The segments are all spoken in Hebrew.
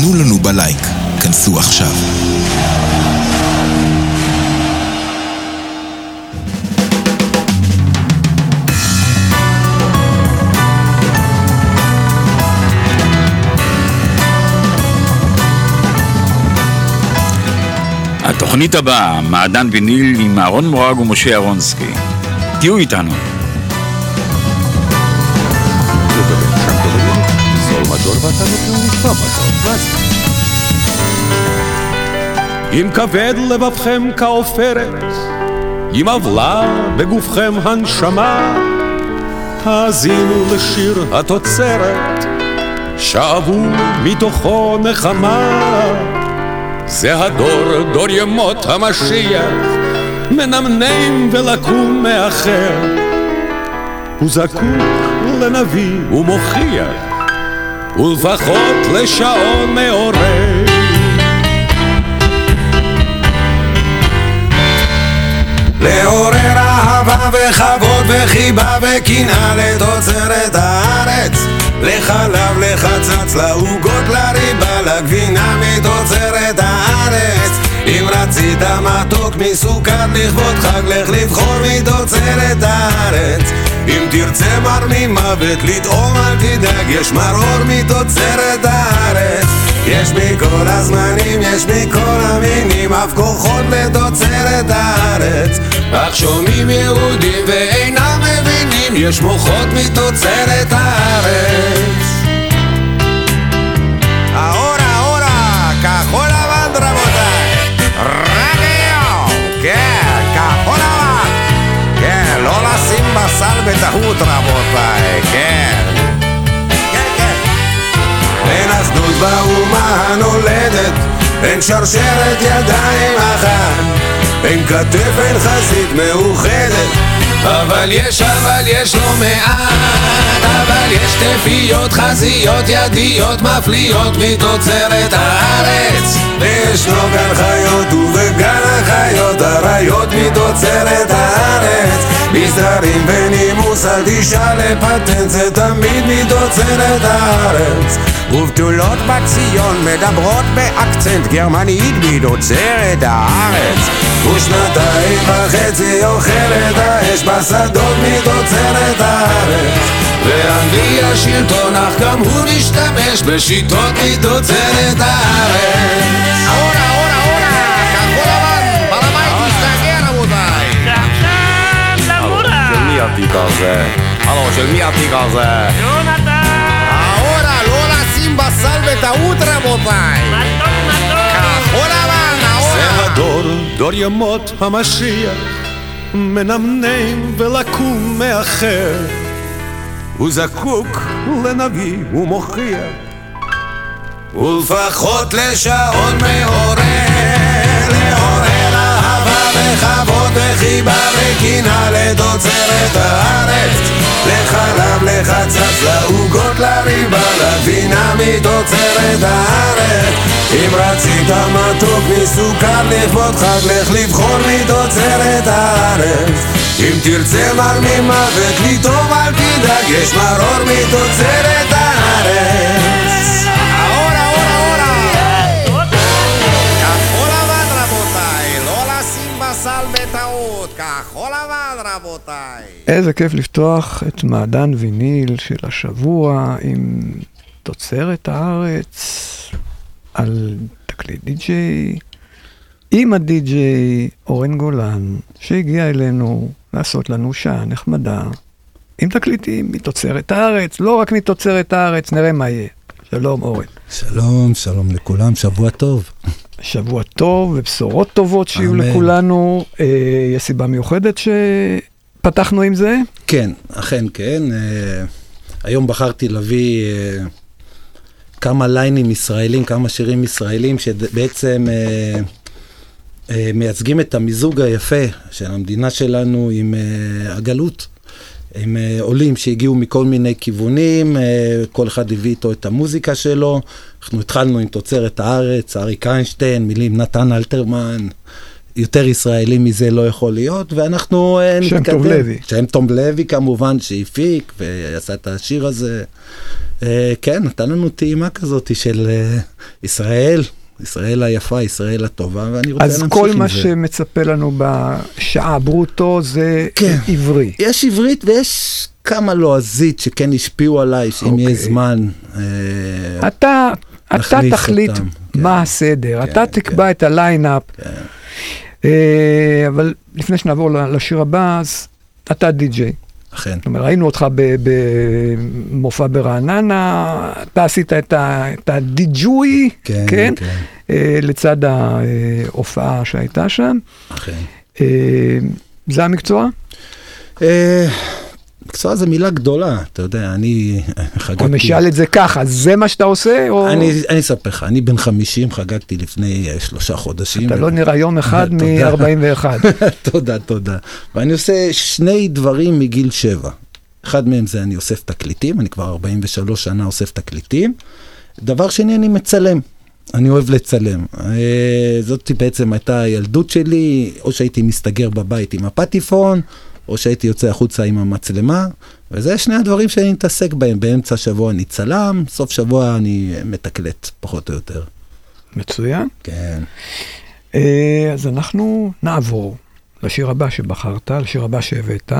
תנו לנו בלייק. כנסו עכשיו. התוכנית הבאה, מעדן ויניל עם אהרון מורג ומשה אהרונסקי. תהיו איתנו. אם כבד לבבכם כעופרת, אם עוולה בגופכם הנשמה, האזינו לשיר התוצרת, שאבו מתוכו נחמה. זה הדור, דור ימות המשיח, מנמנם ולקום מאחר. הוא זקוק לנביא ומוכיח, ולפחות לשעון מעורר. לעורר אהבה וכבוד וחיבה וקנאה לתוצרת הארץ. לחלב, לחצץ, לעוגות, לריבה, לגבינה מתוצרת הארץ. אם רצית מתוק מסוכר לכבוד חג, לך לבחור מתוצרת הארץ. אם תרצה מר ממוות לטעום אל תדאג, יש מרור מתוצרת הארץ יש מכל הזמנים, יש מכל המינים, אף כוחות לתוצרת הארץ. אך שומעים יהודים ואינם מבינים, יש מוחות מתוצרת הארץ. בטעות רבותיי, כן, באומה הנולדת, אין שרשרת ידיים אחת, אין כתף, אין חזית מאוחדת, אבל יש, אבל יש לא מעט, אבל יש תפיות, חזיות, ידיות, מפליאות מתוצרת הארץ. וישנו גן חיות ובגן החיות, אריות מתוצרת הארץ. מסדרים ונימוס, אל תשאל לפטנט, זה תמיד מתוצרת הארץ. ובתולות בציון מדברות באקצנט גרמנית מתוצרת הארץ. ושנתיים וחצי אוכלת האש בשדות מתוצרת הארץ. ואנגליה שלטון, אך גם הוא משתמש בשיטות מתוצרת הארץ. אורה, אורה, אורה, כחול לבן, בעל הבית מסתגר רבותיי. של מי התיק הזה? הלו, של מי התיק הזה? ההורה, לא לשים בשר בטעות רבותיי! כחול לבן, ההורה! זה הדור, דור ימות המשיח, מנמנם ולקום מאחר. הוא זקוק לנביא ומוכיח, ולפחות לשעון מעורר, לעורר וכבוד וחיבה וקנאה לתוצרת הארץ. לחלב, לחצץ, לעוגות, לריבה, לגבינה מתוצרת הארץ. אם רצית מתוק מסוכר לכבוד חג, לך לבחור מתוצרת הארץ. אם תרצה מר ממוות לטעום אל תדאג, יש מרור מתוצרת הארץ. איזה כיף לפתוח את מעדן ויניל של השבוע עם תוצרת הארץ על תקליט די-ג'יי, עם הדי-ג'יי אורן גולן, שהגיע אלינו לעשות לנו שעה נחמדה, עם תקליטים מתוצרת הארץ, לא רק מתוצרת הארץ, נראה מה יהיה. שלום אורן. שלום, שלום לכולם, שבוע טוב. שבוע טוב ובשורות טובות שיהיו אמן. לכולנו. אה, יש סיבה מיוחדת שפתחנו עם זה? כן, אכן כן. אה, היום בחרתי להביא אה, כמה ליינים ישראלים, כמה שירים ישראלים, שבעצם אה, מייצגים את המיזוג היפה של המדינה שלנו עם הגלות. עם עולים שהגיעו מכל מיני כיוונים, כל אחד הביא איתו את המוזיקה שלו. אנחנו התחלנו עם תוצרת הארץ, אריק איינשטיין, מילים נתן אלתרמן, יותר ישראלי מזה לא יכול להיות, ואנחנו אה, שם נתקדם. טוב לוי. שם טוב לוי כמובן, שהפיק ועשה את השיר הזה. אה, כן, נתן לנו טעימה כזאת של אה, ישראל, ישראל היפה, ישראל הטובה, ואני רוצה אז להמשיך כל עם מה זה. שמצפה לנו בשעה ברוטו זה כן. עברי. יש עברית ויש כמה לועזית שכן השפיעו עליי, שאם יהיה אוקיי. זמן. אה, אתה, אתה תחליט אותם, כן. מה הסדר, כן, אתה תקבע את הליינאפ. אה, אבל לפני שנעבור לשיר הבא, אז אתה די-ג'יי. אכן. זאת אומרת, ראינו אותך במופע ברעננה, אתה עשית את הדי-ג'וי, כן, כן? כן. אה, לצד ההופעה שהייתה שם. אכן. אה, זה המקצוע? מקצוע זה מילה גדולה, אתה יודע, אני חגגתי... או נשאל את זה ככה, זה מה שאתה עושה? או... אני אני אספר לך, אני בן 50, חגגתי לפני אה, שלושה חודשים. אתה לא נראה יום אחד תודה. מ-41. תודה, תודה. ואני עושה שני דברים מגיל שבע. אחד מהם זה אני אוסף תקליטים, אני כבר 43 שנה אוסף תקליטים. דבר שני, אני מצלם. אני אוהב לצלם. אה, זאת בעצם הייתה הילדות שלי, או שהייתי מסתגר בבית עם הפטיפון, או שהייתי יוצא החוצה עם המצלמה, וזה שני הדברים שאני מתעסק בהם. באמצע השבוע אני צלם, סוף שבוע אני מתקלט, פחות או יותר. מצוין. כן. אה, אז אנחנו נעבור לשיר הבא שבחרת, לשיר הבא שהבאת,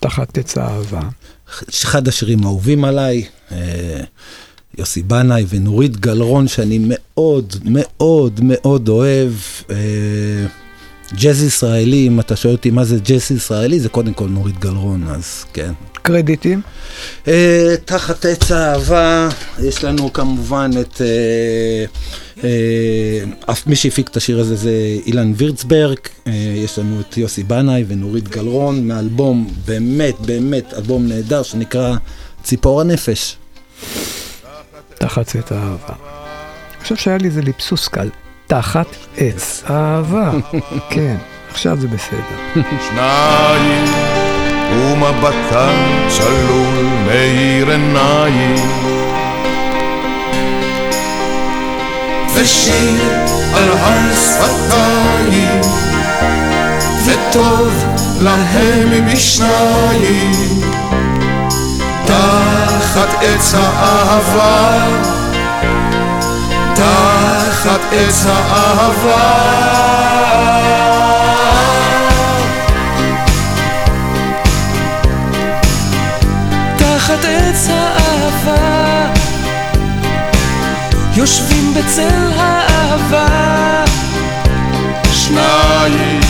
תחת עץ האהבה. אחד השירים האהובים עליי, אה, יוסי בנאי ונורית גלרון, שאני מאוד מאוד מאוד אוהב. ג'אז ישראלי, אם אתה שואל אותי מה זה ג'אז ישראלי, זה קודם כל נורית גלרון, אז כן. קרדיטים. אה, תחת עץ האהבה, יש לנו כמובן את... אה, אף מי שהפיק את השיר הזה זה אילן וירצברג, אה, יש לנו את יוסי בנאי ונורית גלרון, מאלבום באמת באמת אלבום נהדר שנקרא ציפור הנפש. תחת עץ האהבה. אני חושב שהיה לי איזה ליפסוס קל. תחת עץ האהבה. כן, עכשיו זה בסדר. שניים, ומבטה צלול מאיר עיניים. ושיר על הר שפתיים, וטוב להם משניים. תחת עץ האהבה, תחת עץ האהבה. תחת עץ האהבה יושבים בצל האהבה שניים,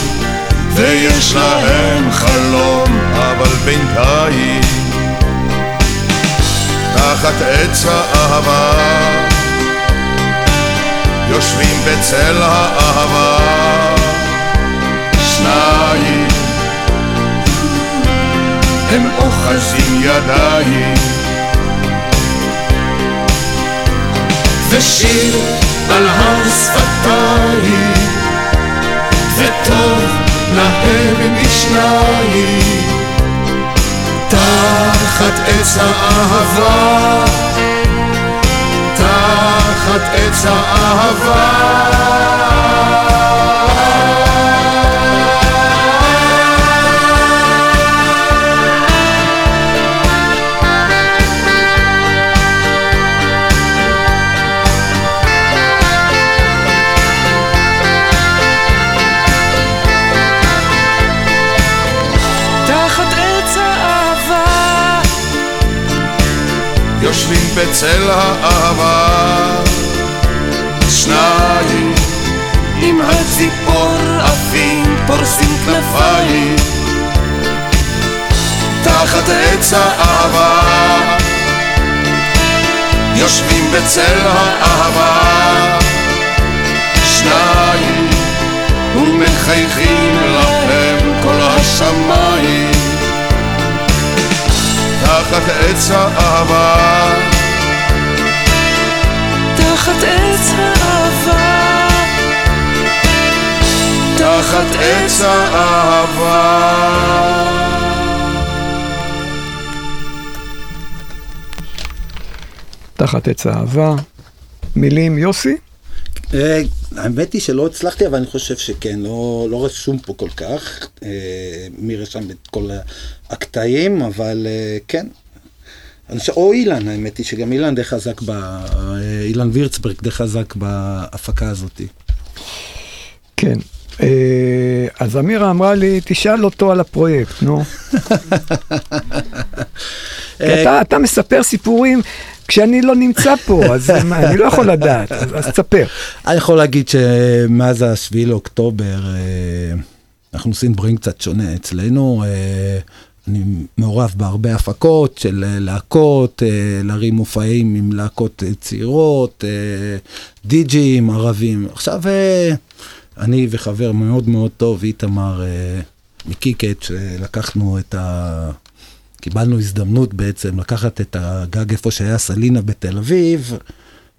ויש להם חלום, אבל בינתיים, תחת עץ האהבה, יושבים בצל האהבה, שניים, הם אוחזים ידיים, ושיר על הר שפתיים. וטוב להם משניים תחת עץ האהבה תחת עץ האהבה. יושבים בצל האהבה שניים עם הציפור עפים פורסים כנפיים. תחת עץ האהבה יושבים בצל האהבה. שניים ומחייכים להם כל השמיים. תחת עץ האהבה תחת עץ האהבה תחת עץ האהבה. מילים יוסי? אה, האמת היא שלא הצלחתי, אבל אני חושב שכן, לא, לא רשום פה כל כך. אה, מי רשם את כל הקטעים, אבל אה, כן. או אילן, האמת היא שגם אילן די חזק, ב, אילן וירצברג די חזק בהפקה הזאת. כן. אה, אז אמירה אמרה לי, תשאל אותו על הפרויקט, נו. אתה, אתה מספר סיפורים כשאני לא נמצא פה, אז אני לא יכול לדעת, אז, אז תספר. אני יכול להגיד שמאז השביעי לאוקטובר, אה, אנחנו עושים דברים קצת שונה אצלנו. אה, אני מעורב בהרבה הפקות של להקות, להרים מופעים עם להקות צעירות, די-ג'ים ערבים. עכשיו, אני וחבר מאוד מאוד טוב, איתמר אה, מקיקט, שלקחנו את ה... קיבלנו הזדמנות בעצם לקחת את הגג איפה שהיה סלינה בתל אביב,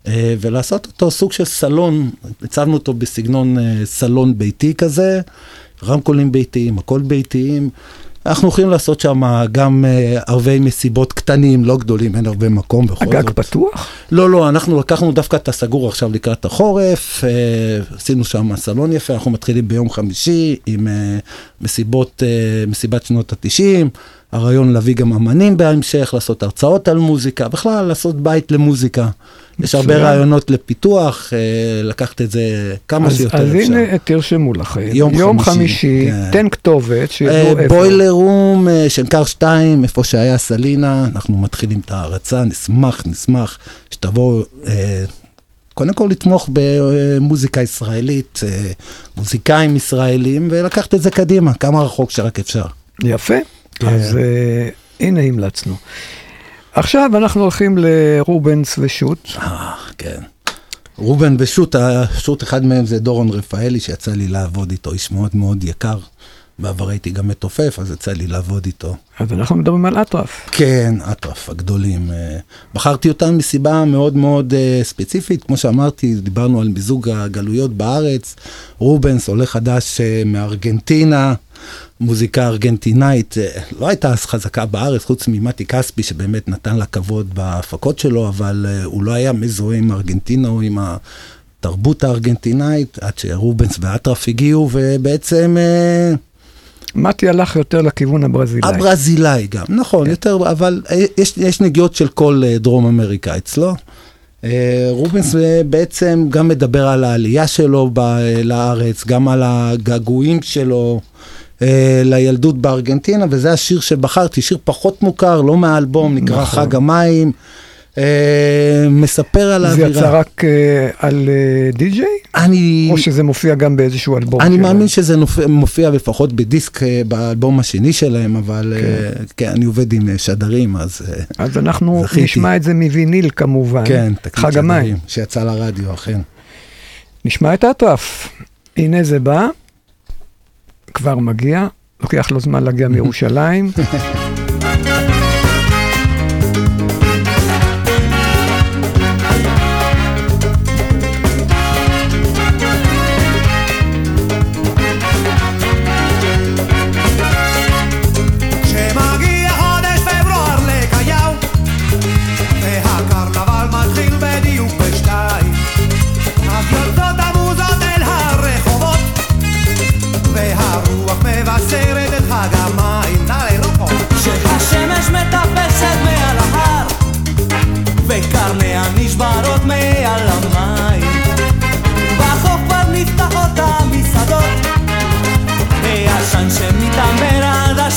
אה, ולעשות אותו סוג של סלון, הצבנו אותו בסגנון אה, סלון ביתי כזה, רמקולים ביתיים, הכל ביתיים. אנחנו הולכים לעשות שם גם אה, ערבי מסיבות קטנים, לא גדולים, אין הרבה מקום בכל הגג זאת. פתוח? לא, לא, אנחנו לקחנו דווקא את הסגור עכשיו לקראת החורף, אה, עשינו שם סלון יפה, אנחנו מתחילים ביום חמישי עם אה, מסיבות, אה, מסיבת שנות התשעים, הרעיון להביא גם אמנים בהמשך, לעשות הרצאות על מוזיקה, בכלל לעשות בית למוזיקה. יש הרבה. רעיונות לפיתוח, אה, לקחת את זה כמה אז, שיותר אז אפשר. הנה, תרשמו לכם. יום יום חמישי, חמישי, כן. תן כתובת, שידעו אה, איפה. בוילר רום, אה, שנקר 2, איפה שהיה סלינה, אנחנו מתחילים את ההרצה, נשמח, נשמח שתבואו, אה, קודם כל לתמוך במוזיקה ישראלית, אה, מוזיקאים ישראלים, ולקחת את זה קדימה, כמה רחוק שרק אפשר. יפה. כן. אז הנה המלצנו. עכשיו אנחנו הולכים לרובנס ושות'. אה, כן. רובן ושות', שו"ת אחד מהם זה דורון רפאלי, שיצא לי לעבוד איתו, איש מאוד מאוד יקר. בעבר הייתי גם מתופף, אז יצא לי לעבוד איתו. אז אנחנו מדברים על אטרף. כן, אטרף הגדולים. אה, בחרתי אותם מסיבה מאוד מאוד אה, ספציפית, כמו שאמרתי, דיברנו על מיזוג הגלויות בארץ. רובנס, עולה חדש אה, מארגנטינה, מוזיקה ארגנטינאית, אה, לא הייתה אז חזקה בארץ, חוץ ממתי כספי, שבאמת נתן לה כבוד בהפקות שלו, אבל אה, הוא לא היה מזוהה עם ארגנטינה או עם התרבות הארגנטינאית, עד שרובנס ואטרף הגיעו, ובעצם... אה, מתי הלך יותר לכיוון הברזילאי. הברזילאי גם, נכון, יותר, אבל יש, יש נגיעות של כל דרום אמריקה אצלו. רובנס בעצם גם מדבר על העלייה שלו ב- לארץ, גם על הגעגועים שלו אה, לילדות בארגנטינה, וזה השיר שבחרתי, שיר פחות מוכר, לא מהאלבום, נקרא נכון. חג המים. אה, מספר על זה האווירה. יצא רק אה, על אה, די-ג'יי? אני... או שזה מופיע גם באיזשהו אלבום? אני שלהם? מאמין שזה נופ- מופיע לפחות בדיסק אה, באלבום השני שלהם, אבל אה, כן, אני עובד עם אה, שדרים, אז אה, אז אנחנו זכיתי. נשמע את זה מוויניל כמובן. כן, תקליט חג המים. שדרים, שיצא לרדיו, אכן. נשמע את האטרף. הנה זה בא, כבר מגיע, לוקח לו זמן להגיע מירושלים. Manchas mi tan verada,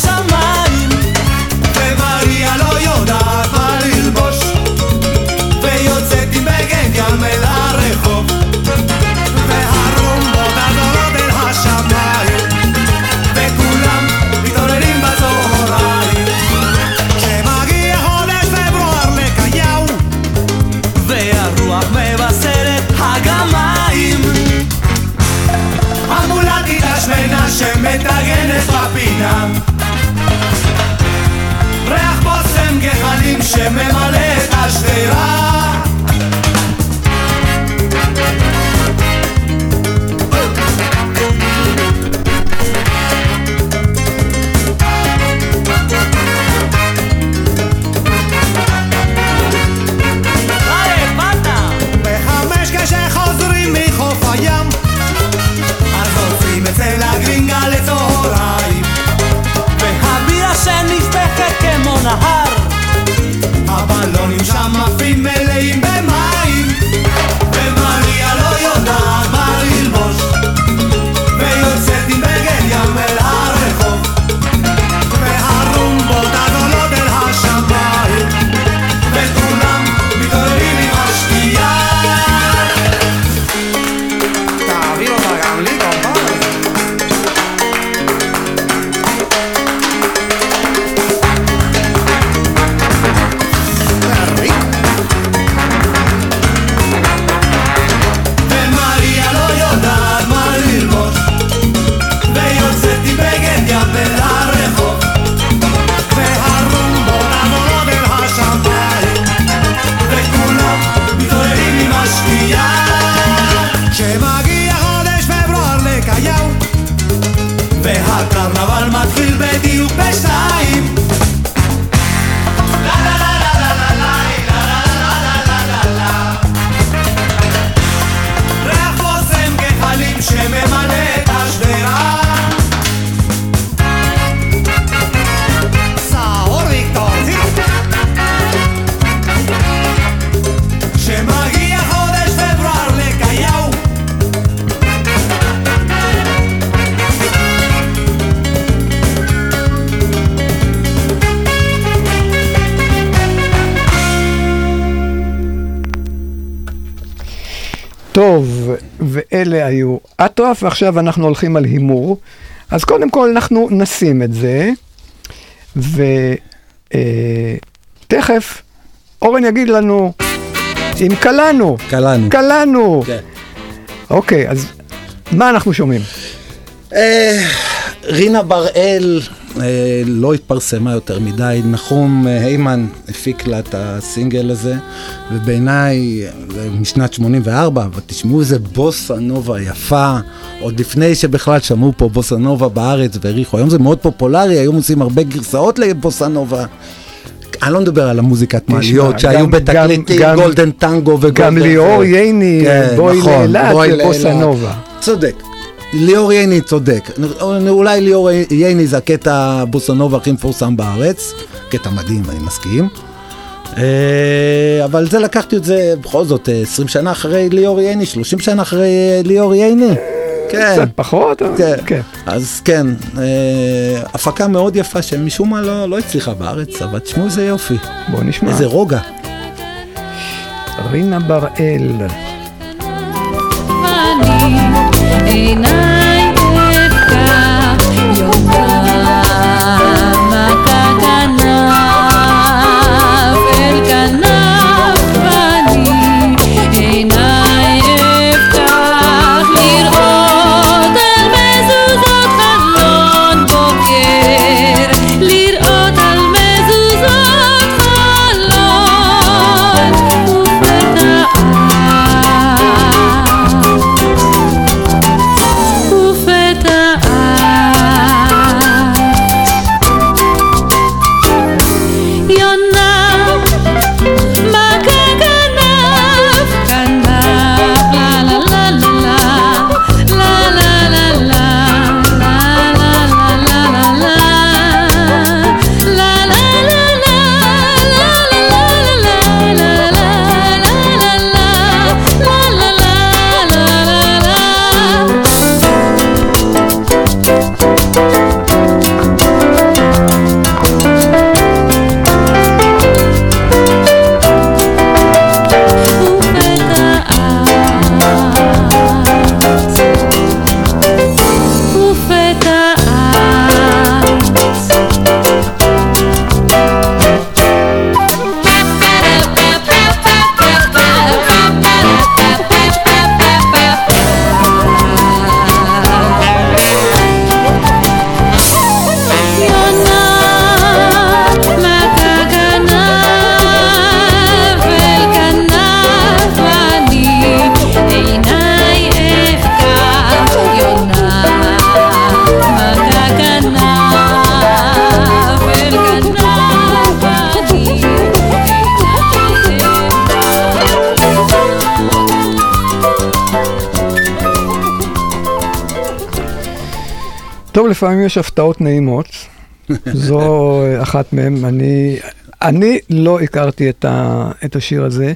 me vale אטרף, ועכשיו אנחנו הולכים על הימור. אז קודם כל אנחנו נשים את זה, ותכף אורן יגיד לנו אם קלענו. קלענו. קלענו. כן. אוקיי, אז מה אנחנו שומעים? אה, רינה בראל אה, לא התפרסמה יותר מדי, נחום אה, היימן הפיק לה את הסינגל הזה, ובעיניי זה משנת 84, אבל תשמעו איזה בוסה נובה יפה, עוד לפני שבכלל שמעו פה בוסה נובה בארץ והעריכו, היום זה מאוד פופולרי, היום עושים הרבה גרסאות לבוסה נובה. אני לא מדבר על המוזיקת מעליות שהיו בתקליטים, גולדן טנגו וגולדן... גם ליאור. ייני, כן, בואי נכון, לאילת ובוסה. נובה. צודק. ליאור ייני צודק. אולי ליאור ייני זה הקטע בוסונובה הכי מפורסם בארץ. קטע מדהים, אני מסכים. אה, אבל זה לקחתי את זה בכל זאת אה, 20 שנה אחרי ליאור ייני, 30 שנה אחרי אה, ליאור ייני. כן. קצת פחות, כן. כן. אז כן, אה, הפקה מאוד יפה שמשום מה לא, לא הצליחה בארץ, אבל תשמעו איזה יופי, בואו נשמע. איזה רוגע. רינה בראל. Ei, não. לפעמים יש הפתעות נעימות. זו אה, אחת מהן. אני, אני לא הכרתי את, ה, את השיר הזה,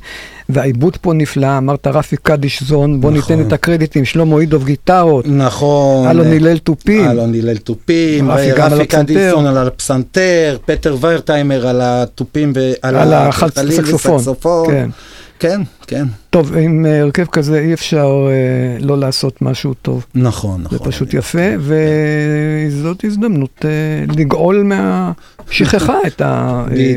והעיבוד פה נפלא. אמרת רפי קדיש זון, בוא נכון. ניתן את הקרדיטים. שלמה אידוב גיטרות, נכון. אלון הלל תופים. אלון הלל תופים, רפי גם על רפי הפסנתר. קדיסון על הפסנתר, פטר ויירטיימר על התופים ועל על החלטלים הסקסופון. וסקסופון. כן. כן, כן, טוב, עם אה, הרכב כזה אי אפשר אה, לא לעשות משהו טוב. נכון, נכון. זה פשוט יפה, וזאת הזדמנות אה, לגאול מהשכחה את.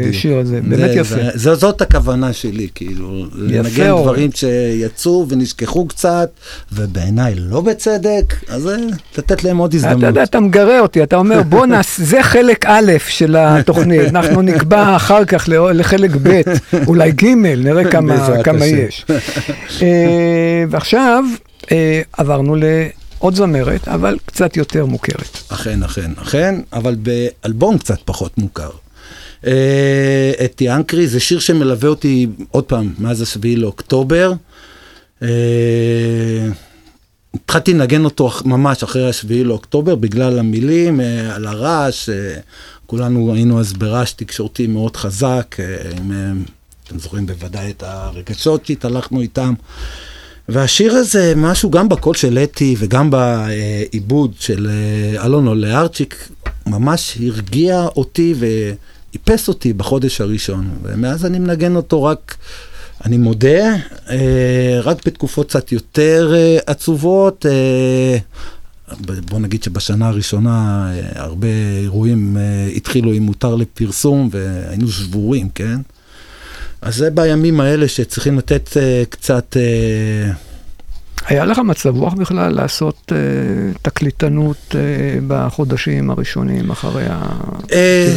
השיר הזה. באמת זה- יפה. זה- זה- זאת הכוונה שלי, כאילו, לנגן אורן. דברים שיצאו ונשכחו קצת, ובעיניי לא בצדק, אז אה, לתת להם עוד אתה הזדמנות. יודע, אתה מגרה אותי, אתה אומר, בוא נעשה, זה חלק א' של התוכנית, אנחנו נקבע אחר כך לחלק ב', אולי ג', נראה כמה, בעזרת כמה. יש. אה, ועכשיו אה, עברנו לעוד זמרת, אבל קצת יותר מוכרת. אכן, אכן, אכן, אבל באלבום קצת פחות מוכר. אה, את ינקרי, זה שיר שמלווה אותי עוד פעם, מאז השביעי לאוקטובר. התחלתי לנגן אותו ממש אחרי השביעי לאוקטובר, בגלל המילים, על הרעש, כולנו היינו אז ברעש תקשורתי מאוד חזק, עם, אתם זוכרים בוודאי את הרגשות שהתהלכנו איתם. והשיר הזה, משהו גם בקול של אתי וגם בעיבוד של אה, אלון עולה ארצ'יק, ממש הרגיע אותי ואיפס אותי בחודש הראשון. ומאז אני מנגן אותו רק אני מודה, אה, רק בתקופות קצת יותר אה, עצובות, בוא נגיד שבשנה הראשונה הרבה אירועים התחילו עם מותר לפרסום והיינו שבורים, כן? אז זה בימים האלה שצריכים לתת אה, קצת... אה, היה לך מצב רוח בכלל לעשות אה, תקליטנות אה, בחודשים הראשונים אחרי ה...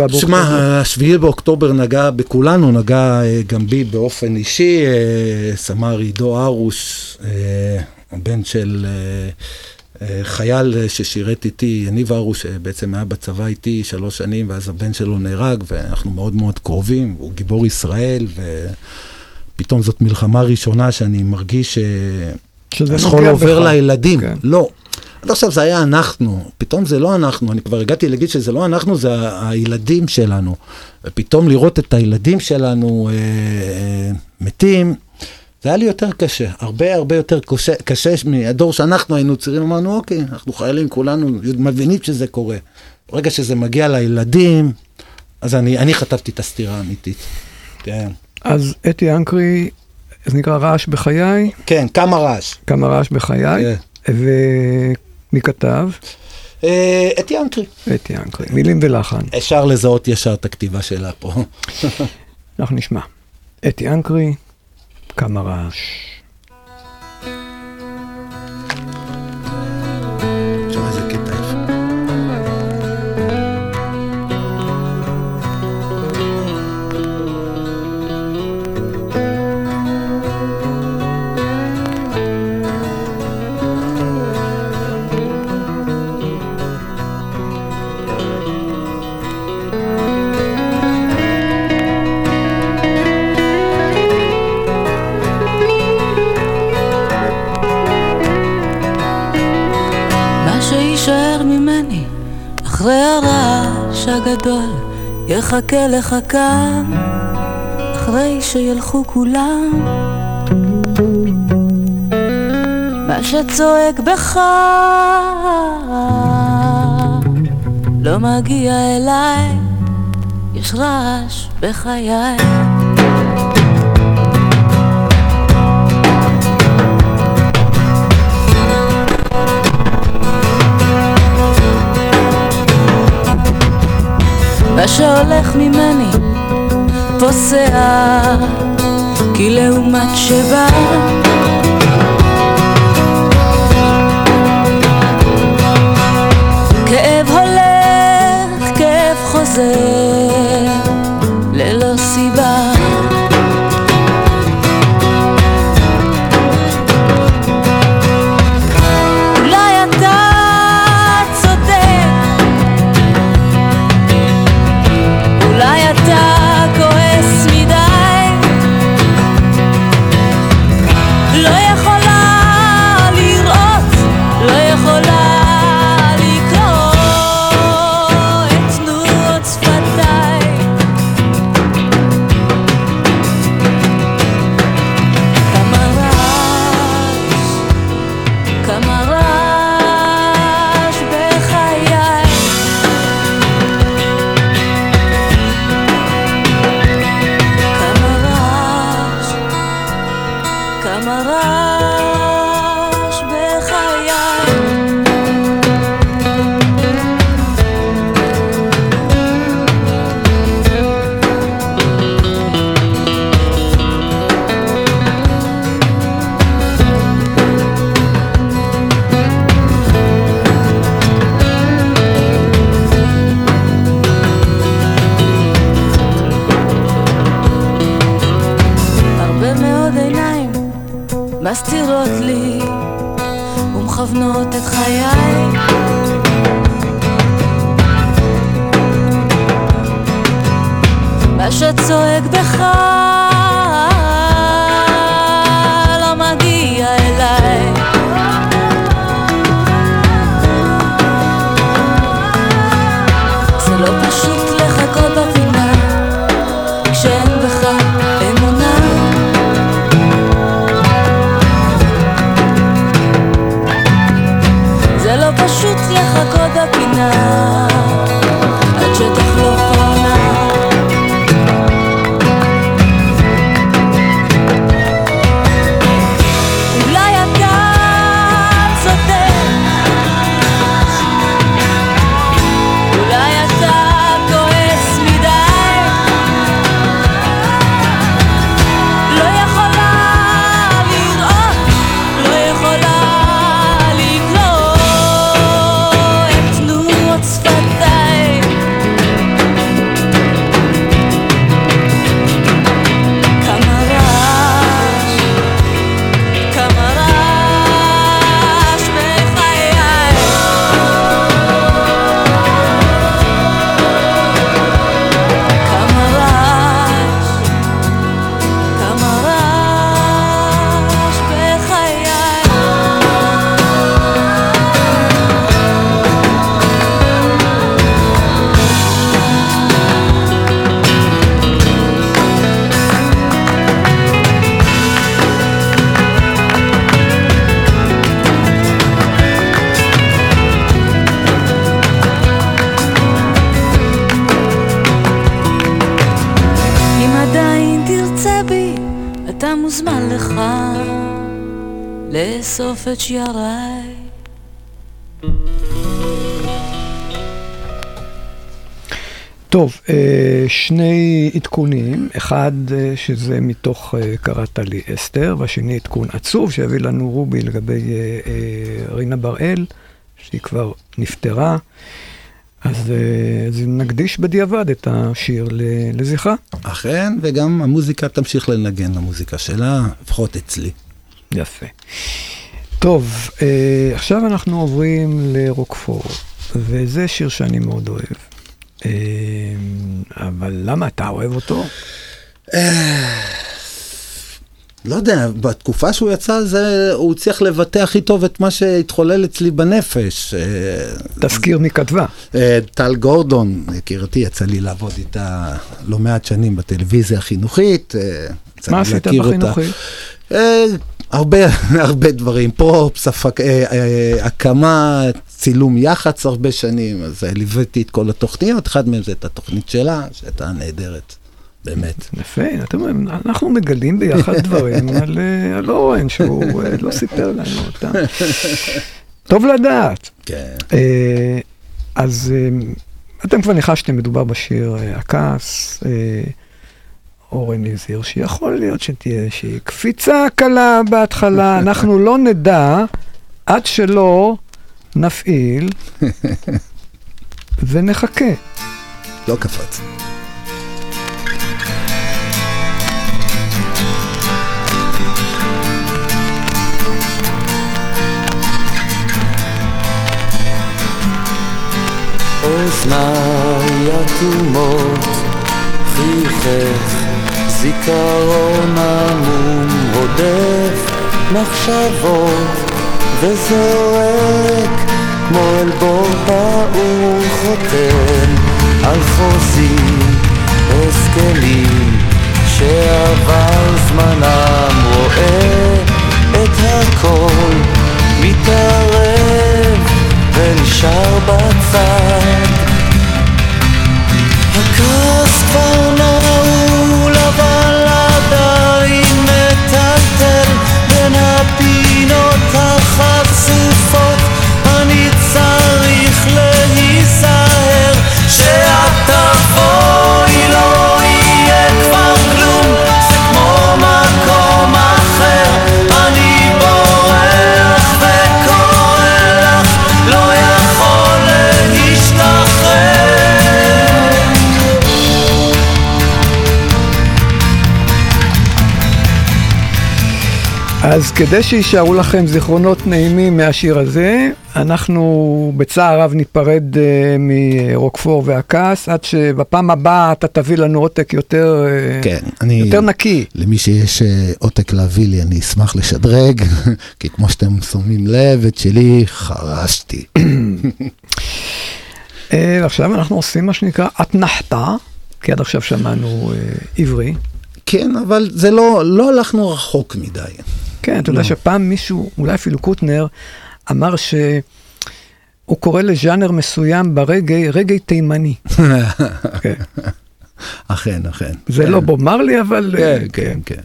תשמע, באוקטובר? השביעי באוקטובר נגע בכולנו, נגע אה, גם בי באופן אישי. אה, סמ"ר עידו הרוש, אה, הבן של אה, חייל אה, ששירת איתי, יניב הרוש, שבעצם היה בצבא איתי שלוש שנים, ואז הבן שלו נהרג, ואנחנו מאוד מאוד קרובים, הוא גיבור ישראל, ופתאום זאת מלחמה ראשונה שאני מרגיש שזה שהשכול עובר בך. לילדים. כן. לא. עד עכשיו זה היה אנחנו, פתאום זה לא אנחנו, אני כבר הגעתי להגיד שזה לא אנחנו, זה הילדים שלנו. ופתאום לראות את הילדים שלנו אה, אה, מתים, זה היה לי יותר קשה, הרבה הרבה יותר קשה, קשה מהדור שאנחנו היינו צעירים, אמרנו, אוקיי, אנחנו חיילים, כולנו מבינים שזה קורה. ברגע שזה מגיע לילדים, אז אני, אני חטפתי את הסתירה האמיתית. כן. אז אתי אנקרי, זה נקרא רעש בחיי, כן, כמה רעש. כמה רעש בחיי, כן. ומי כתב? אה, אתי אנקרי. אתי אנקרי, מילים ולחן. אפשר לזהות ישר את הכתיבה שלה פה. אנחנו נשמע. אתי אנקרי, כמה רעש. הגדול יחכה לך כאן אחרי שילכו כולם. מה שצועק בך לא מגיע אליי יש רעש בחיי מה שהולך ממני פוסע כי לעומת שבא טוב, אה, שני עדכונים, אחד אה, שזה מתוך אה, קראת לי אסתר, והשני עדכון עצוב שיביא לנו רובי לגבי רינה בראל, שהיא כבר נפטרה. אז, אז נקדיש בדיעבד את השיר לזכרה. אכן, וגם המוזיקה תמשיך לנגן, המוזיקה שלה, לפחות אצלי. יפה. טוב, אה, עכשיו אנחנו עוברים לרוקפור, וזה שיר שאני מאוד אוהב. אה, אבל למה אתה אוהב אותו? לא יודע, בתקופה שהוא יצא, זה, הוא הצליח לבטא הכי טוב את מה שהתחולל אצלי בנפש. אה, תזכיר מי כתבה. אה, טל גורדון, יקירתי, יצא לי לעבוד איתה לא מעט שנים בטלוויזיה החינוכית. אה, מה עשית להכיר אותה. אה, הרבה, הרבה דברים, פרופס, הפק, אה, אה, הקמה, צילום יח"צ הרבה שנים, אז אה, ליוויתי את כל התוכניות, אחד מהם זה את התוכנית שלה, שהייתה נהדרת, באמת. יפה, אתם אנחנו מגלים ביחד דברים על אה, על אורן, שהוא אה, לא סיפר לנו אותם. טוב לדעת. כן. אה, אז אה, אתם כבר ניחשתם, מדובר בשיר אה, הכעס. אה, אורן הזהיר שיכול להיות שתהיה איזושהי קפיצה קלה בהתחלה, אנחנו לא נדע עד שלא נפעיל ונחכה. לא קפץ. אוזניי אטומות, חיכך, זיכרון עמום רודף מחשבות וזורק כמו אל בור פעור חותם על חוזים, הסכמים שעבר זמנם רואה את הכל מתערב ונשאר בצד. הכעס כבר נעול בין הפינות החשופות אז כדי שיישארו לכם זיכרונות נעימים מהשיר הזה, אנחנו בצער רב ניפרד uh, מרוקפור והכעס, עד שבפעם הבאה אתה תביא לנו עותק יותר, uh, כן, אני... יותר נקי. למי שיש אה, עותק להביא לי, אני אשמח לשדרג, כי כמו שאתם שמים לב, את שלי חרשתי. Uh, עכשיו אנחנו עושים מה שנקרא אתנחתא, כי עד עכשיו שמענו uh, עברי. כן, אבל זה לא, לא הלכנו רחוק מדי. כן, אתה יודע שפעם מישהו, אולי אפילו קוטנר, אמר שהוא קורא לז'אנר מסוים ברגעי, רגעי תימני. כן. אכן, אכן. זה כן. לא בוב מרלי, אבל... כן, כן, כן.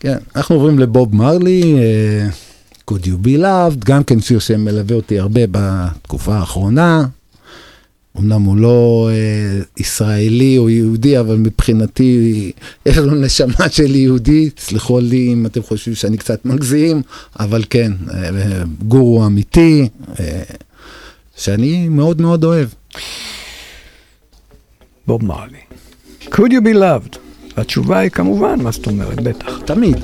כן, אנחנו עוברים לבוב מרלי, אה, Could You Be Loved, גם כן שיר שמלווה אותי הרבה בתקופה האחרונה. אמנם הוא לא אה, ישראלי או יהודי, אבל מבחינתי יש לו נשמה של יהודי, סלחו לי אם אתם חושבים שאני קצת מגזים, אבל כן, אה, אה, גורו אמיתי, אה, שאני מאוד מאוד אוהב. בוב מרלי. Could you be loved? התשובה היא כמובן, מה זאת אומרת? בטח. תמיד.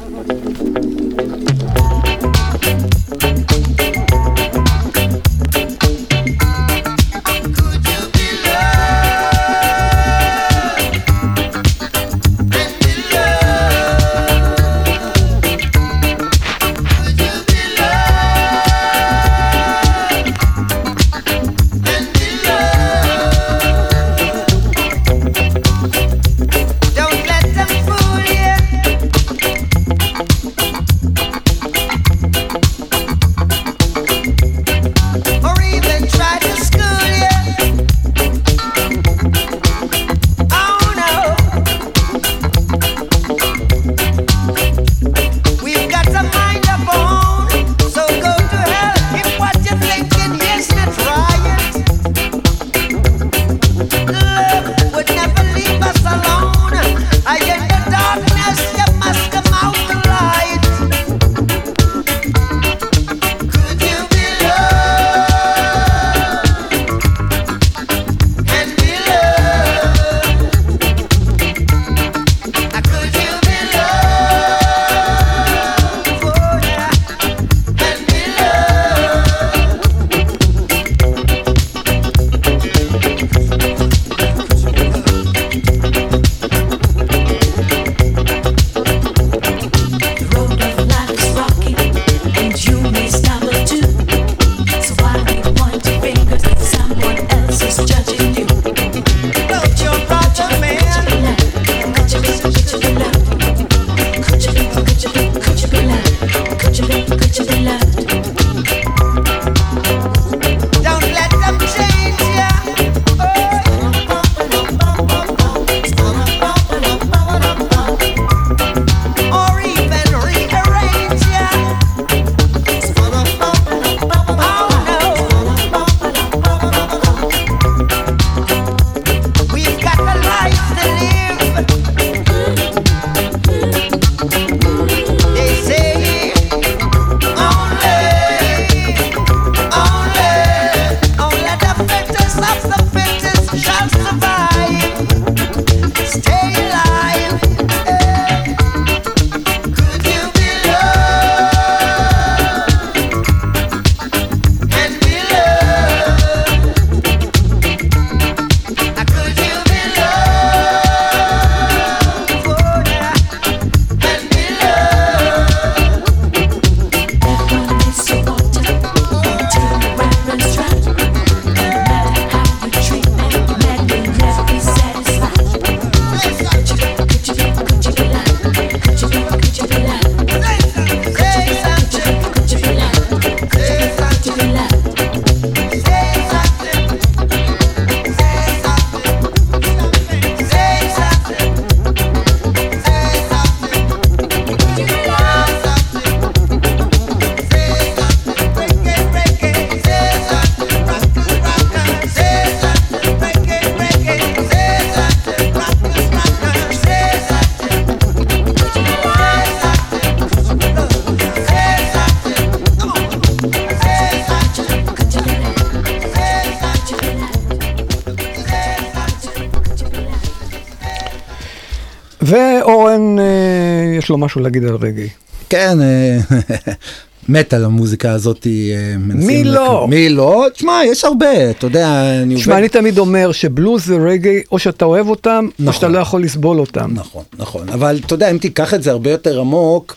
לו משהו להגיד על רגעי. כן, אה, מת על המוזיקה הזאת. אה, מי לא? מי לא? תשמע, יש הרבה, אתה יודע, אני תשמע, אני תמיד אומר שבלוז ורגעי, או שאתה אוהב אותם, או נכון. שאתה לא יכול לסבול אותם. נכון, נכון, אבל אתה יודע, אם תיקח את זה הרבה יותר עמוק,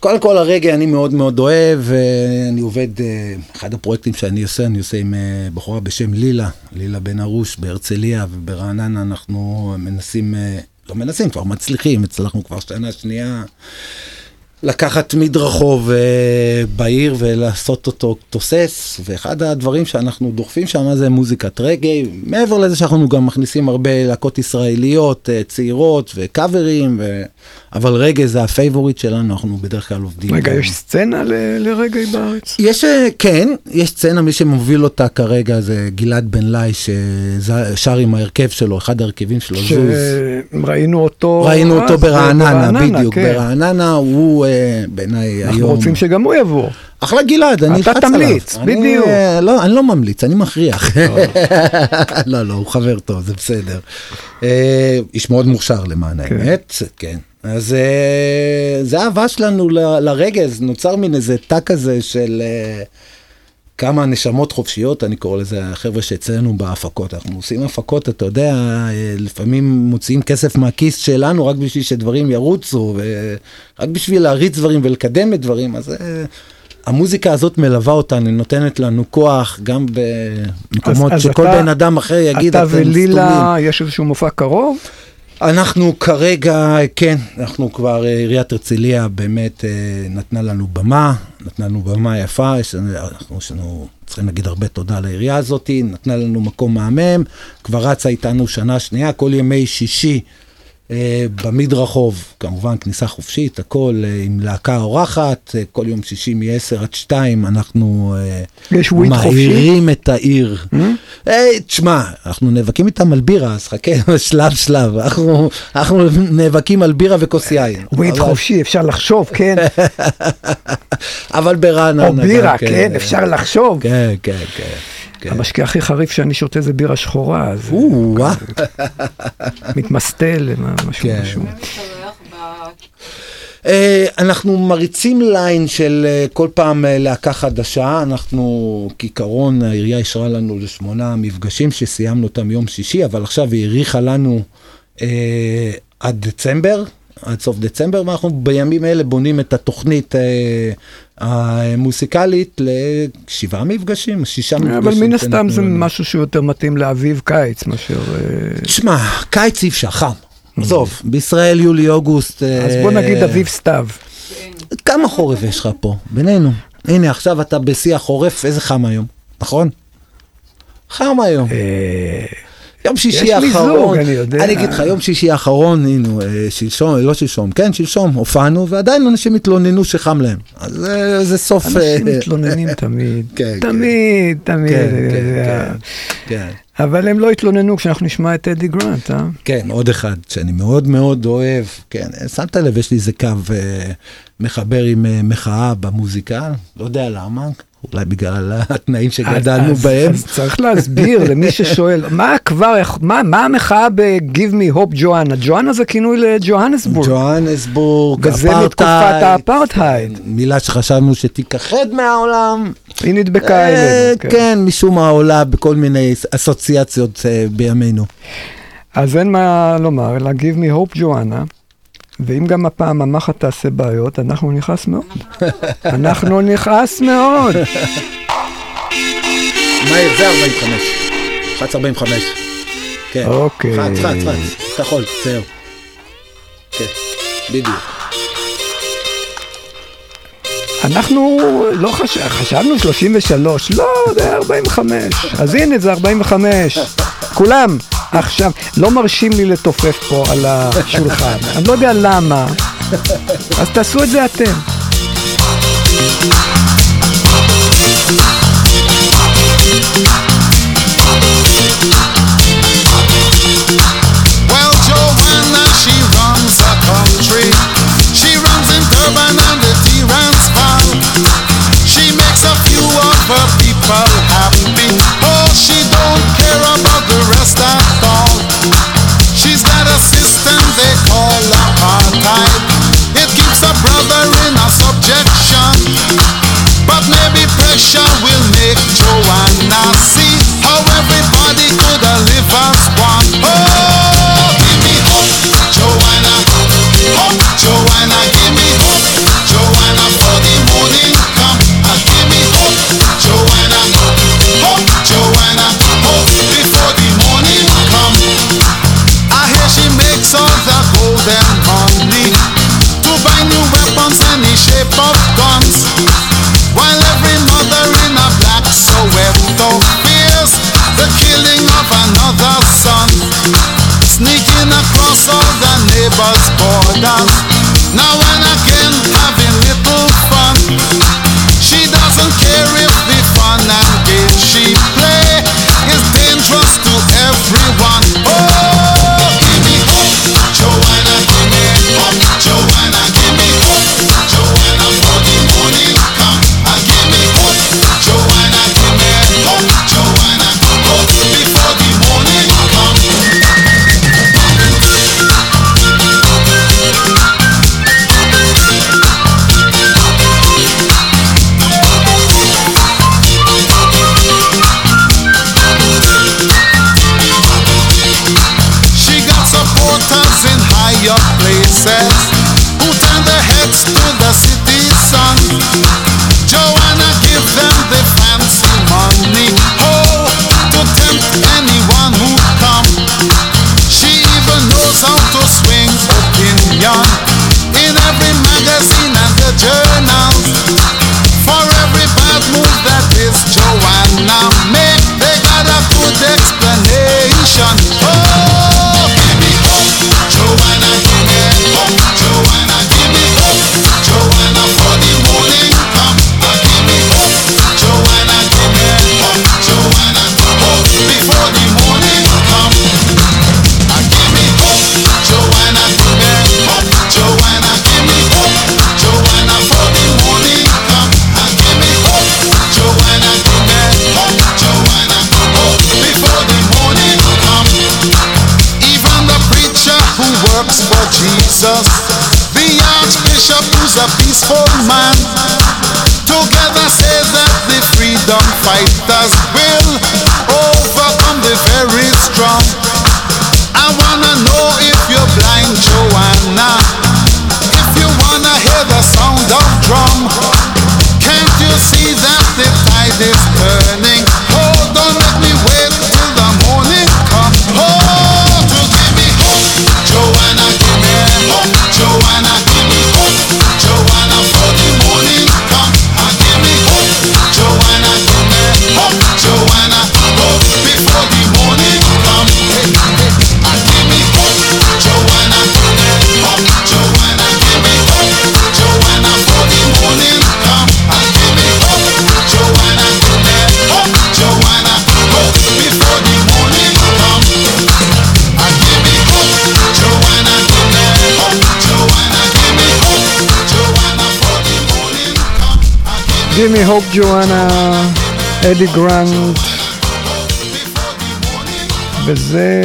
קודם כל הרגע אני מאוד מאוד אוהב, אה, אני עובד, אחד הפרויקטים שאני עושה, אני עושה עם בחורה בשם לילה, לילה בן ארוש בהרצליה וברעננה אנחנו מנסים, לא מנסים, כבר מצליחים, הצלחנו כבר שנה שנייה. לקחת מדרחוב אה, בעיר ולעשות אותו תוסס, ואחד הדברים שאנחנו דוחפים שם זה מוזיקת רגאיי, מעבר לזה שאנחנו גם מכניסים הרבה להקות ישראליות, אה, צעירות וקאברים, ו... אבל רגאיי זה ה favorite שלנו, אנחנו בדרך כלל עובדים. רגע, יש סצנה ל- לרגאיי בארץ? יש, אה, כן, יש סצנה, מי שמוביל אותה כרגע זה גלעד בן לי, ששר עם ההרכב שלו, אחד ההרכבים שלו, זוז. שראינו אותו... ראינו אותו אז, ברעננה, בדיוק, כן. ברעננה, הוא אה, בעיניי היום... אנחנו רוצים שגם הוא יבוא. אחלה גלעד, אני אתה אלחץ עליו. תמליץ, אני, בדיוק. אה, לא, אני לא ממליץ, אני מכריח. לא, לא, הוא חבר טוב, זה בסדר. אה, איש מאוד מוכשר למען האמת, כן. אז אה, זה האהבה שלנו לרגז, נוצר מין איזה תא כזה של כמה נשמות חופשיות, אני קורא לזה, החבר'ה שאצלנו בהפקות. אנחנו עושים הפקות, אתה יודע, אה, לפעמים מוציאים כסף מהכיס שלנו רק בשביל שדברים ירוצו, ורק בשביל להריץ דברים ולקדם את דברים, אז... אה, המוזיקה הזאת מלווה אותנו, היא נותנת לנו כוח גם במקומות אז- אז שכל אתה- בן אדם אחר יגיד, אתה אתם סתומים. ולילה, יש איזשהו מופע קרוב? אנחנו כרגע, כן, אנחנו כבר, אה, עיריית הרצליה באמת אה, נתנה לנו במה, נתנה לנו במה יפה, יש לנו, אנחנו יש לנו, צריכים להגיד הרבה תודה לעירייה הזאת, נתנה לנו מקום מהמם, כבר רצה איתנו שנה שנייה, כל ימי שישי במדרחוב, כמובן כניסה חופשית, הכל אה, עם להקה אורחת, אה, כל יום שישי מ-10 עד 2 אנחנו אה? מאירים את העיר. תשמע, אנחנו נאבקים איתם על בירה, אז חכה, שלב שלב, אנחנו, אנחנו נאבקים על בירה וכוס יין. וויד חופשי, אפשר לחשוב, כן. אבל ברעננה. או בירה, גם כן, אפשר לחשוב. כן, כן, כן. כן. המשקה הכי חריף שאני שותה זה בירה שחורה, אז או. מתמסטל, משהו כן. משהו. אה, אנחנו מריצים ליין של אה, כל פעם אה, להקה חדשה, אנחנו כעיקרון העירייה אישרה לנו לשמונה מפגשים שסיימנו אותם יום שישי, אבל עכשיו היא האריכה לנו אה, עד דצמבר, עד סוף דצמבר, ואנחנו בימים אלה בונים את התוכנית אה, המוסיקלית לשבעה מפגשים, שישה מפגשים. אבל מן הסתם זה. משהו שהוא יותר מתאים לאביב קיץ מאשר... אה, תשמע, קיץ אי אפשר, חם. עזוב, בישראל יולי-אוגוסט. אז בוא נגיד אביב סתיו. כמה חורף יש לך פה, בינינו. הנה, עכשיו אתה בשיא החורף, איזה חם היום, נכון? חם היום. יום שישי אה, יש מיזוג, האחרון, אני יודע. אני אגיד לך, יום שישי האחרון, הנה, אה, שלשום, לא שלשום, כן, שלשום, הופענו, ועדיין אנשים התלוננו שחם להם. אז אה, זה סוף... אנשים אה, מתלוננים תמיד, כן, כן. תמיד, תמיד. כן, אה, כן, אה, כן. אבל הם לא התלוננו כשאנחנו נשמע את אדי גרנט, אה? כן, עוד אחד שאני מאוד מאוד אוהב, כן, שמת לב, יש לי איזה קו אה, מחבר עם אה, מחאה במוזיקה, לא יודע למה, אולי בגלל התנאים שגדלנו אז- בהם. אז צריך להסביר למי ששואל, מה כבר, מה מה המחאה ב-Give me hope ג'ואנה? ג'ואנה זה כינוי לג'והנסבורג. ג'והנסבורג, וזה מתקופת האפרטהייד. מילה שחשבנו שתיכחד מהעולם. היא נדבקה אה, אלינו. כן. כן, משום מה עולה בכל מיני אסוציאציות אה, בימינו. אז אין מה לומר, אלא Give me hope ג'ואנה. ואם גם הפעם המחט תעשה בעיות, אנחנו נכעס מאוד. אנחנו נכעס מאוד. מהר, זה 45. 1.45. כן. אוקיי. חץ, חץ, חץ. יכול, זהו. כן, בדיוק. אנחנו לא חש... חשבנו 33, לא, זה 45. אז הנה, זה 45. כולם, עכשיו, לא מרשים לי לתופף פה על השולחן. אני לא יודע למה. אז תעשו את זה אתם. Well, for my גימי הופ ג'ואנה, אדי גרנט, וזה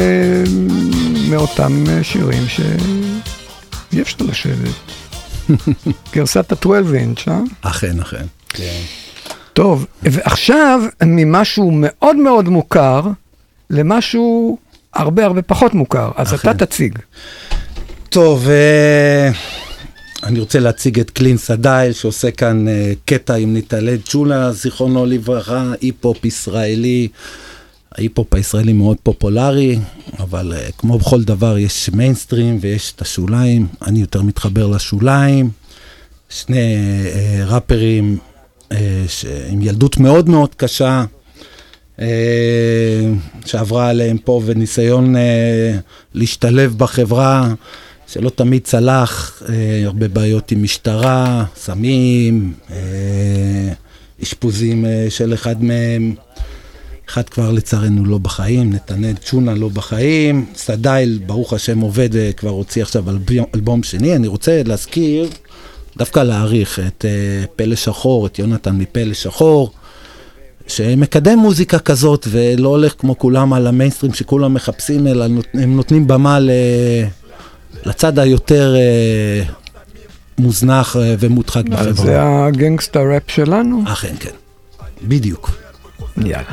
מאותם שירים שאי אפשר לשבת. גרסת ה-12 אינץ', אה? אכן, אכן. טוב, ועכשיו ממשהו מאוד מאוד מוכר למשהו הרבה הרבה פחות מוכר, אז אכן. אתה תציג. טוב, אה, אני רוצה להציג את קלין סדייל, שעושה כאן אה, קטע עם ניטלי ג'ולה, זיכרונו לברכה, היפ-הופ ישראלי. ההיפ-הופ הישראלי מאוד פופולרי, אבל אה, כמו בכל דבר יש מיינסטרים ויש את השוליים. אני יותר מתחבר לשוליים. שני אה, ראפרים ש- עם ילדות מאוד מאוד קשה, שעברה עליהם פה, וניסיון להשתלב בחברה, שלא תמיד צלח, אה, הרבה בעיות עם משטרה, סמים, אה, אשפוזים אה, של אחד מהם. אחד כבר לצערנו לא בחיים, נתנאל צ'ונה לא בחיים, סדייל, ברוך השם עובד, אה, כבר הוציא עכשיו אלבום, אלבום שני. אני רוצה להזכיר, דווקא להעריך את uh, פלא שחור, את יונתן מפלא שחור, שמקדם מוזיקה כזאת ולא הולך כמו כולם על המיינסטרים שכולם מחפשים, אלא הם נותנים במה ל, לצד היותר uh, מוזנח uh, ומודחק אז בחברה. זה הגנגסטה ראפ שלנו? אכן כן, בדיוק. יאללה.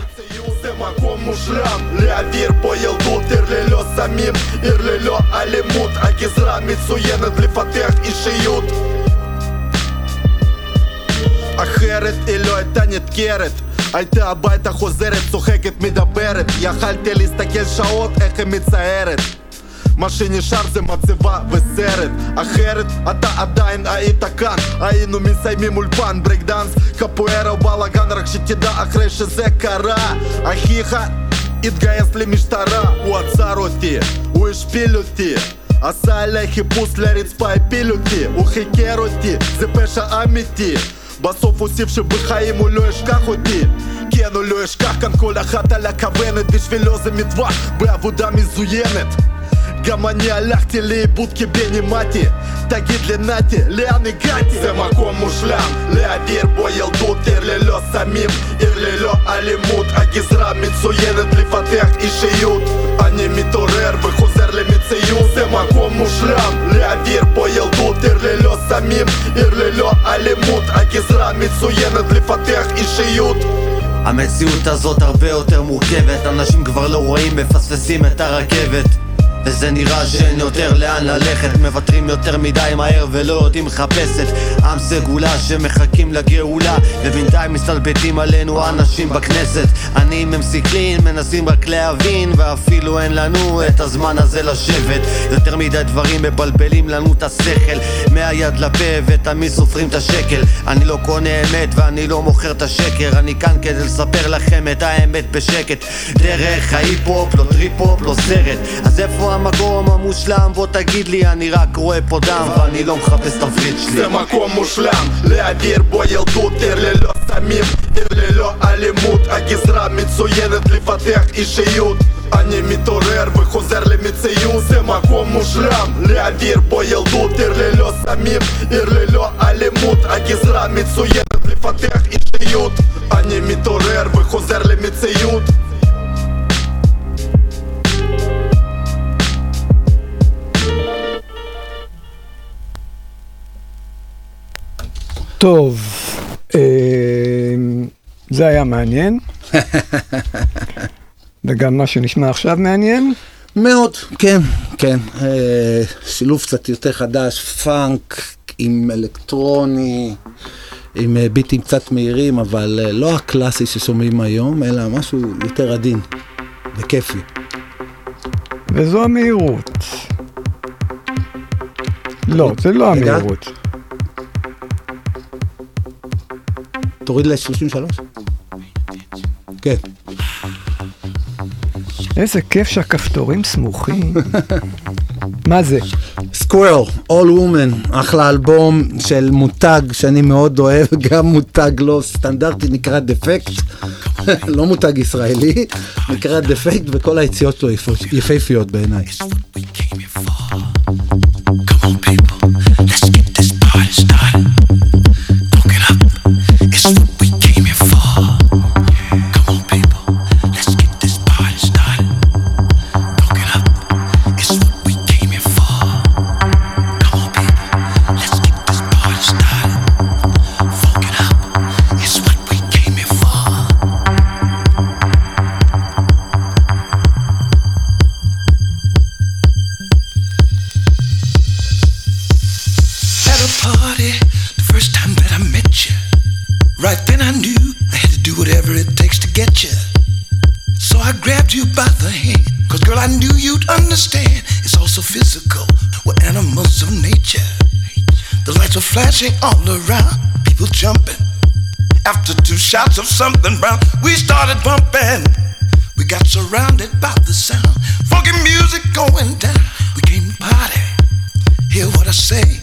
זה מקום מושלם לאוויר פה ילדות עיר ללא סמים עיר ללא אלימות הגזרה מצוינת לפתח אישיות אחרת היא לא הייתה נדקרת הייתה הביתה חוזרת, צוחקת, מדברת יכלתי להסתכל שעות איך היא מצערת מה שנשאר זה מצבה וסרט אחרת אתה עדיין היית כאן היינו מסיימים אולפן ברייק דאנס קפוארה ובלאגן רק שתדע אחרי שזה קרה אחיך התגייס למשטרה הוא עצר אותי הוא השפיל אותי עשה עליי חיפוש לרצפה, הפיל אותי, הוא חיקר אותי, זה פשע אמיתי בסוף הוסיף שבחיים הוא לא ישכח אותי כן, הוא לא אני הלכתי לאיבוד כבני מתי תגיד לי נתי, לאן הגעתי? זה מקום מושלם להעביר בו ילדות עיר ללא סמים עיר ללא אלימות הגזרה מצוינת לפתח אישיות אני מתעורר וחוזר למציאות זה מקום מושלם להעביר פה ילדות עיר ללא סמים עיר ללא אלימות הגזרה מצוינת לפתח אישיות המציאות הזאת הרבה יותר מורכבת אנשים כבר לא רואים, מפספסים את הרכבת וזה נראה שאין יותר לאן ללכת. מוותרים יותר מדי מהר ולא יודעים לחפש את עם סגולה שמחכים לגאולה ובינתיים מסתלבטים עלינו אנשים בכנסת. עניים הם סיכלין, מנסים רק להבין ואפילו אין לנו את הזמן הזה לשבת. יותר מדי דברים מבלבלים לנו את השכל. מהיד לפה ותמיד סופרים את השקל. אני לא קונה אמת ואני לא מוכר את השקר. אני כאן כדי לספר לכם את האמת בשקט. דרך ההיפ-הופ, לא טריפ-הופ, לא סרט. אז איפה המקום המושלם? בוא תגיד לי, אני רק רואה פה דם ואני לא מחפש הווריד שלי. זה מקום מושלם להעביר בו ילדות עיר ללא סמים עיר ללא אלימות. הגזרה מצוינת לפתח אישיות. אני מתעורר וחוזר למציאות. זה מקום מושלם להעביר בו ילדות עיר ללא סמים עיר ללא אלימות. הגזרה מצוינת לפתח אישיות. אני מתעורר וחוזר למציאות טוב, אה, זה היה מעניין. וגם מה שנשמע עכשיו מעניין. מאוד, כן, כן. אה, שילוב קצת יותר חדש, פאנק עם אלקטרוני, עם אה, ביטים קצת מהירים, אבל אה, לא הקלאסי ששומעים היום, אלא משהו יותר עדין וכיפי. וזו המהירות. לא, זה לא. המהירות. תוריד ל-33? כן. איזה כיף שהכפתורים סמוכים. מה זה? סקוורל, All Woman, אחלה אלבום של מותג שאני מאוד אוהב, גם מותג לא סטנדרטי, נקרא דפקט, לא מותג ישראלי, נקרא דפקט, וכל היציאות שלו יפהפיות בעיניי. Flashing all around. People jumping. After two shots of something brown, we started bumping. We got surrounded by the sound. Funky music going down. We came to party. Hear what I say.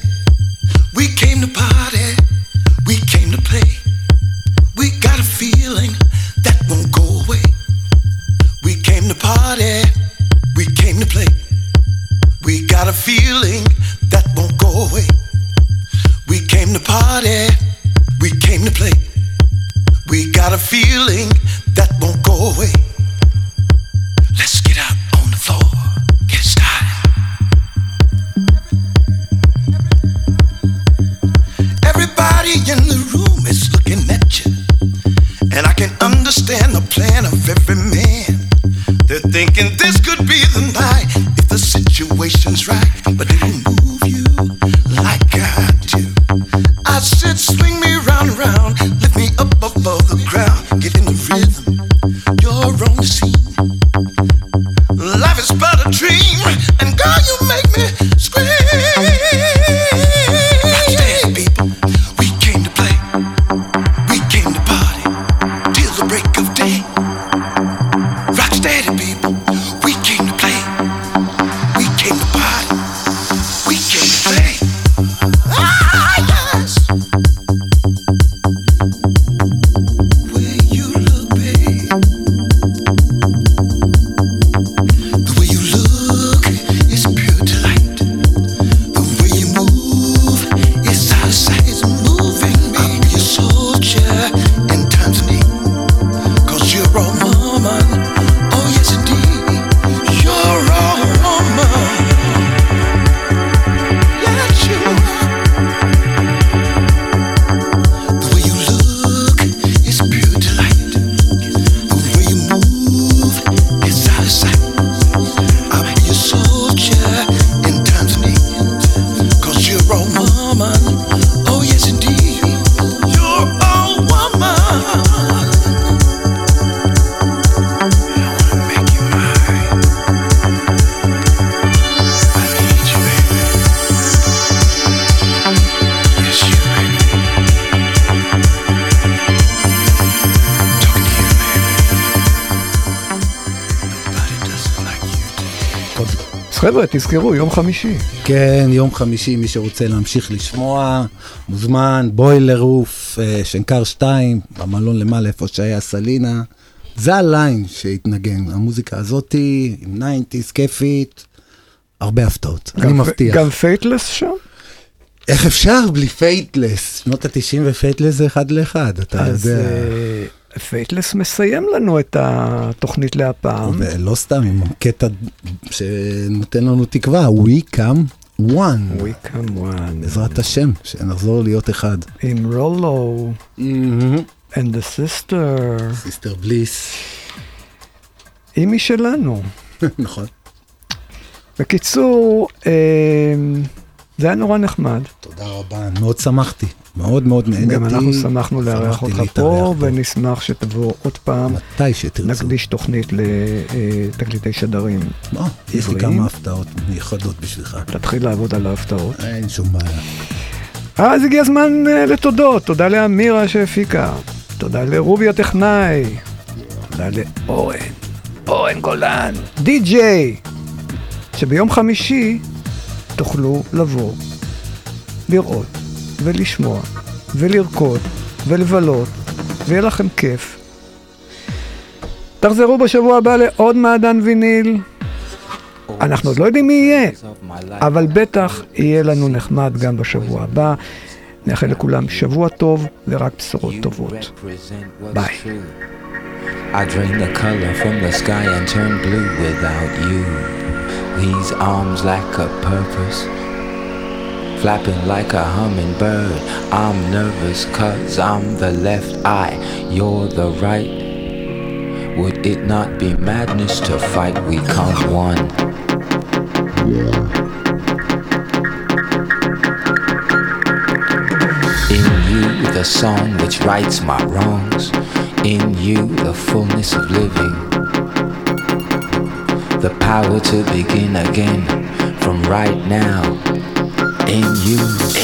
חבר'ה, תזכרו, יום חמישי. כן, יום חמישי, מי שרוצה להמשיך לשמוע, מוזמן, בוילר רוף, אה, שנקר 2, במלון למעלה, איפה שהיה סלינה. זה הליין שהתנגן, המוזיקה הזאתי, עם 90's, כיפית, הרבה הפתעות, אני מבטיח. גם Faithless שם? איך אפשר בלי Faithless? שנות ה-90 ו Faithless זה אחד לאחד, אתה אז יודע. Faithless מסיים לנו את התוכנית להפעם. ולא סתם, עם קטע שנותן לנו תקווה, We come one. We come one. בעזרת השם, שנחזור להיות אחד. עם רולו. and the sister. סיסטר בליס. היא משלנו. נכון. בקיצור, אה, זה היה נורא נחמד. תודה רבה, מאוד שמחתי. מאוד מאוד נהניתי. גם אנחנו שמחנו לארח אותך פה, ונשמח שתבוא עוד פעם. מתי שתרצו. נקדיש תוכנית לתקליטי שדרים. מה? יש לי. כמה הפתעות מיוחדות בשבילך. תתחיל לעבוד על ההפתעות. אין שום בעיה. אז הגיע הזמן אה, לתודות. תודה לאמירה שהפיקה. תודה לרובי הטכנאי. תודה לאורן. אורן גולן. די-ג'יי. שביום חמישי תוכלו לבוא, לראות ולשמוע ולרקוד ולבלות, ויהיה לכם כיף. תחזרו בשבוע הבא לעוד מעדן ויניל. אנחנו עוד לא יודעים מי יהיה, אבל בטח יהיה לנו נחמד גם בשבוע הבא. נאחל לכולם שבוע טוב ורק בשורות טובות. ביי. I drain the color from the sky and turn blue without you. These arms lack a purpose. Flapping like a hummingbird. I'm nervous cause I'm the left eye, you're the right. Would it not be madness to fight? We come one. In you, the song which rights my wrongs. In you, the fullness of living. The power to begin again from right now. In you,